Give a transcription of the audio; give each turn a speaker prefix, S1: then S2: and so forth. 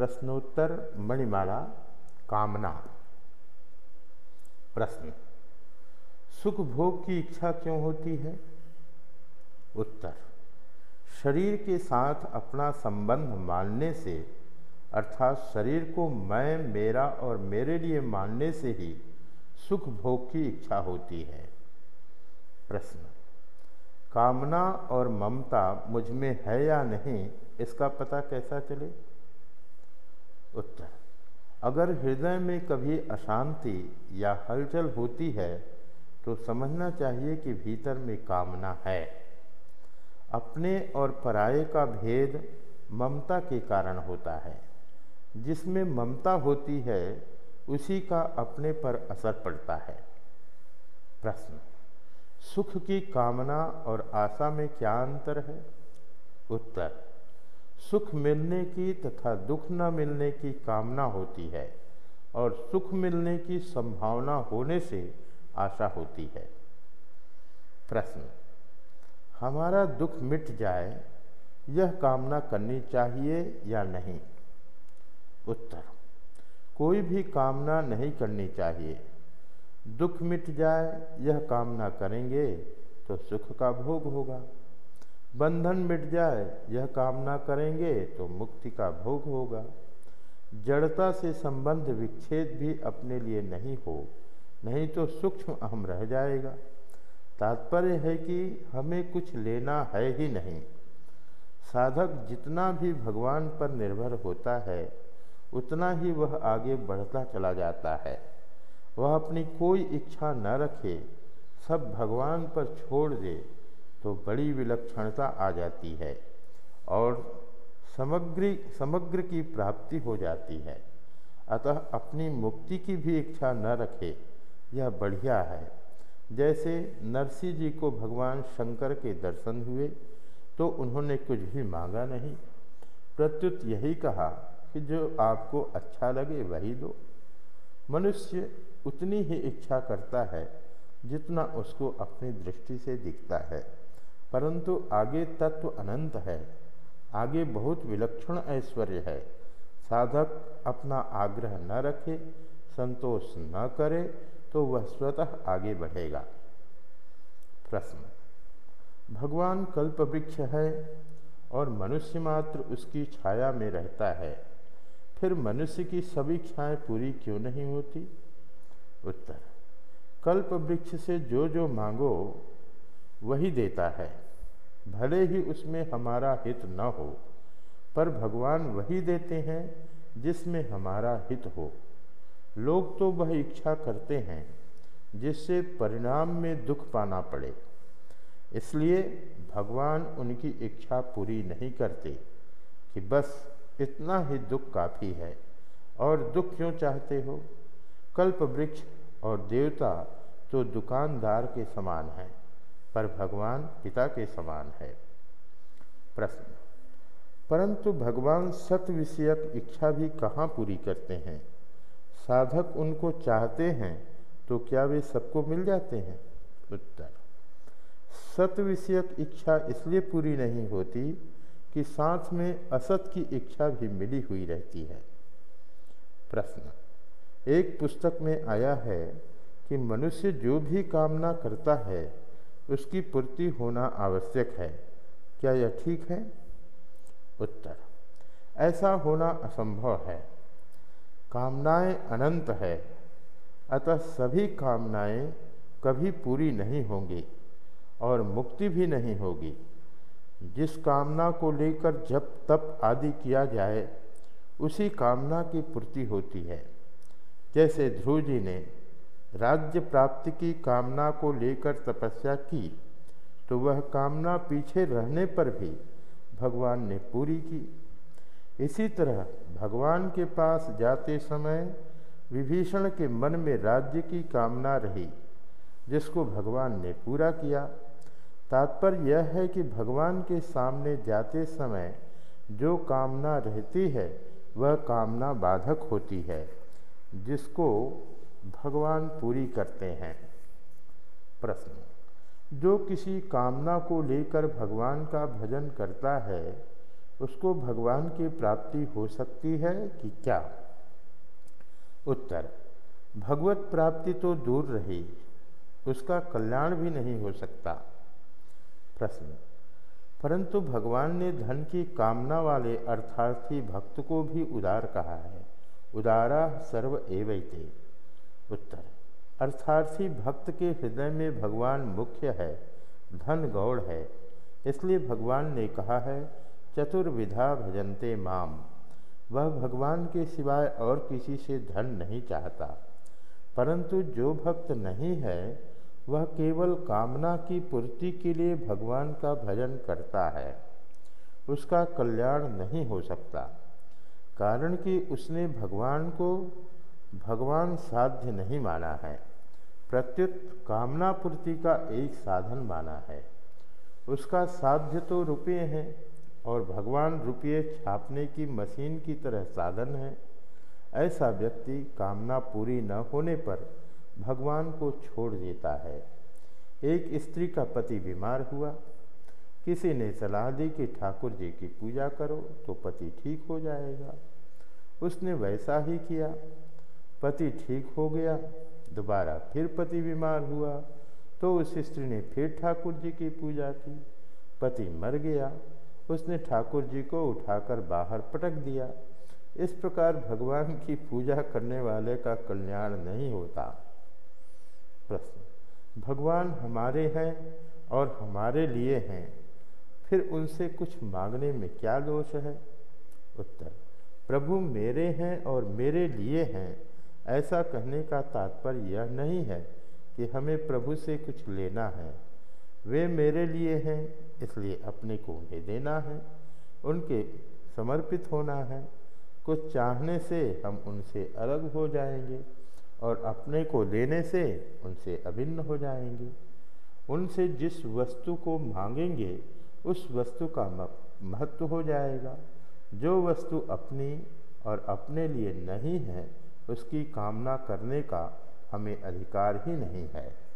S1: प्रश्नोत्तर मणिमाला, कामना। प्रश्न, सुख भोग की इच्छा क्यों होती है? उत्तर, शरीर के साथ अपना संबंध मानने से, अर्थात शरीर को मैं, मेरा और मेरे लिए मानने से ही सुख भोग की इच्छा होती है। प्रश्न, कामना और ममता मुझमें है या नहीं, इसका पता कैसा चले? उत्तर। अगर हृदय में कभी अशांति या हलचल होती है तो समझना चाहिए कि भीतर में कामना है। अपने और पराये का भेद ममता के कारण होता है। जिसमें ममता होती है, उसी का अपने पर असर पड़ता है। प्रश्न, सुख की कामना और आशा में क्या अंतर है? उत्तर सुख मिलने की तथा दुख न मिलने की कामना होती है और सुख मिलने की संभावना होने से आशा होती है। प्रश्न, हमारा दुख मिट जाए, यह कामना करनी चाहिए या नहीं? उत्तर, कोई भी कामना नहीं करनी चाहिए। दुख मिट जाए, यह कामना करेंगे तो सुख का भोग होगा। बंधन मिट जाए, यह कामना करेंगे तो मुक्ति का भोग होगा। जड़ता से संबंध विच्छेद भी अपने लिए नहीं हो, नहीं तो सूक्ष्म अहम रह जाएगा। तात्पर्य है कि हमें कुछ लेना है ही नहीं। साधक जितना भी भगवान पर निर्भर होता है, उतना ही वह आगे बढ़ता चला जाता है। वह अपनी कोई इच्छा न रखे, सब भगवान पर छोड़ दे तो बड़ी विलक्षणता आ जाती है और समग्री, समग्र की प्राप्ति हो जाती है। अतः अपनी मुक्ति की भी इच्छा न रखे, यह बढ़िया है। जैसे नरसिंह जी को भगवान शंकर के दर्शन हुए तो उन्होंने कुछ भी मांगा नहीं। प्रत्युत यही कहा कि जो आपको अच्छा लगे वही दो। मनुष्य उतनी ही इच्छा करता है जितना उसको अपनी दृष्टि से दिखता है। परंतु आगे तत्व अनंत है। आगे बहुत विलक्षण ऐश्वर्य है। साधक अपना आग्रह न रखे, संतोष न करे तो वह स्वतः आगे बढ़ेगा। प्रश्न। भगवान कल्प वृक्ष है और मनुष्य मात्र उसकी छाया में रहता है। फिर मनुष्य की सभी इच्छाएँ पूरी क्यों नहीं होती? उत्तर। कल्प वृक्ष से जो जो मांगो वही देता है। भले ही उसमें हमारा हित न हो, पर भगवान वही देते हैं जिसमें हमारा हित हो। लोग तो वह इच्छा करते हैं जिससे परिणाम में दुख पाना पड़े। इसलिए भगवान उनकी इच्छा पूरी नहीं करते कि बस इतना ही दुख काफ़ी है। और दुख क्यों चाहते हो? कल्प वृक्ष और देवता तो दुकानदार के समान हैं। पर भगवान पिता के समान है। प्रश्न। परंतु भगवान सत विषयक इच्छा भी कहाँ पूरी करते हैं? साधक उनको चाहते हैं तो क्या वे सबको मिल जाते हैं? उत्तर। सत विषयक इच्छा इसलिए पूरी नहीं होती कि साथ में असत की इच्छा भी मिली हुई रहती है। प्रश्न। एक पुस्तक में आया है कि मनुष्य जो भी कामना करता है उसकी पूर्ति होना आवश्यक है। क्या यह ठीक है? उत्तर, ऐसा होना असंभव है। कामनाएँ अनंत है, अतः सभी कामनाएँ कभी पूरी नहीं होंगी और मुक्ति भी नहीं होगी। जिस कामना को लेकर जब तप आदि किया जाए, उसी कामना की पूर्ति होती है। जैसे ध्रुव जी ने राज्य प्राप्ति की कामना को लेकर तपस्या की तो वह कामना पीछे रहने पर भी भगवान ने पूरी की। इसी तरह भगवान के पास जाते समय विभीषण के मन में राज्य की कामना रही, जिसको भगवान ने पूरा किया। तात्पर्य यह है कि भगवान के सामने जाते समय जो कामना रहती है, वह कामना बाधक होती है, जिसको भगवान पूरी करते हैं? प्रश्न। जो किसी कामना को लेकर भगवान का भजन करता है, उसको भगवान की प्राप्ति हो सकती है कि क्या? उत्तर। भगवत प्राप्ति तो दूर रही, उसका कल्याण भी नहीं हो सकता। प्रश्न। परंतु भगवान ने धन की कामना वाले अर्थार्थी भक्त को भी उदार कहा है। उदारा सर्व एवैते। उत्तर। अर्थार्थी भक्त के हृदय में भगवान मुख्य है, धन गौड़ है। इसलिए भगवान ने कहा है चतुर्विधा भजनते माम। वह भगवान के सिवाय और किसी से धन नहीं चाहता। परंतु जो भक्त नहीं है, वह केवल कामना की पूर्ति के लिए भगवान का भजन करता है। उसका कल्याण नहीं हो सकता। कारण कि उसने भगवान को भगवान साध्य नहीं माना है। प्रत्युत कामना पूर्ति का एक साधन माना है। उसका साध्य तो रुपये हैं और भगवान रुपये छापने की मशीन की तरह साधन है। ऐसा व्यक्ति कामना पूरी न होने पर भगवान को छोड़ देता है। एक स्त्री का पति बीमार हुआ। किसी ने सलाह दी कि ठाकुर जी की पूजा करो तो पति ठीक हो जाएगा। उसने वैसा ही किया। पति ठीक हो गया, दोबारा फिर पति बीमार हुआ तो उस स्त्री ने फिर ठाकुर जी की पूजा की। पति मर गया, उसने ठाकुर जी को उठाकर बाहर पटक दिया। इस प्रकार भगवान की पूजा करने वाले का कल्याण नहीं होता। प्रश्न, भगवान हमारे हैं और हमारे लिए हैं, फिर उनसे कुछ मांगने में क्या दोष है? उत्तर, प्रभु मेरे हैं और मेरे लिए हैं। ऐसा कहने का तात्पर्य यह नहीं है कि हमें प्रभु से कुछ लेना है। वे मेरे लिए हैं, इसलिए अपने को उन्हें देना है। उनके समर्पित होना है। कुछ चाहने से हम उनसे अलग हो जाएँगे और अपने को लेने से उनसे अभिन्न हो जाएँगे। उनसे जिस वस्तु को मांगेंगे, उस वस्तु का महत्व हो जाएगा। जो वस्तु अपनी और अपने लिए नहीं है उसकी कामना करने का हमें अधिकार ही नहीं है।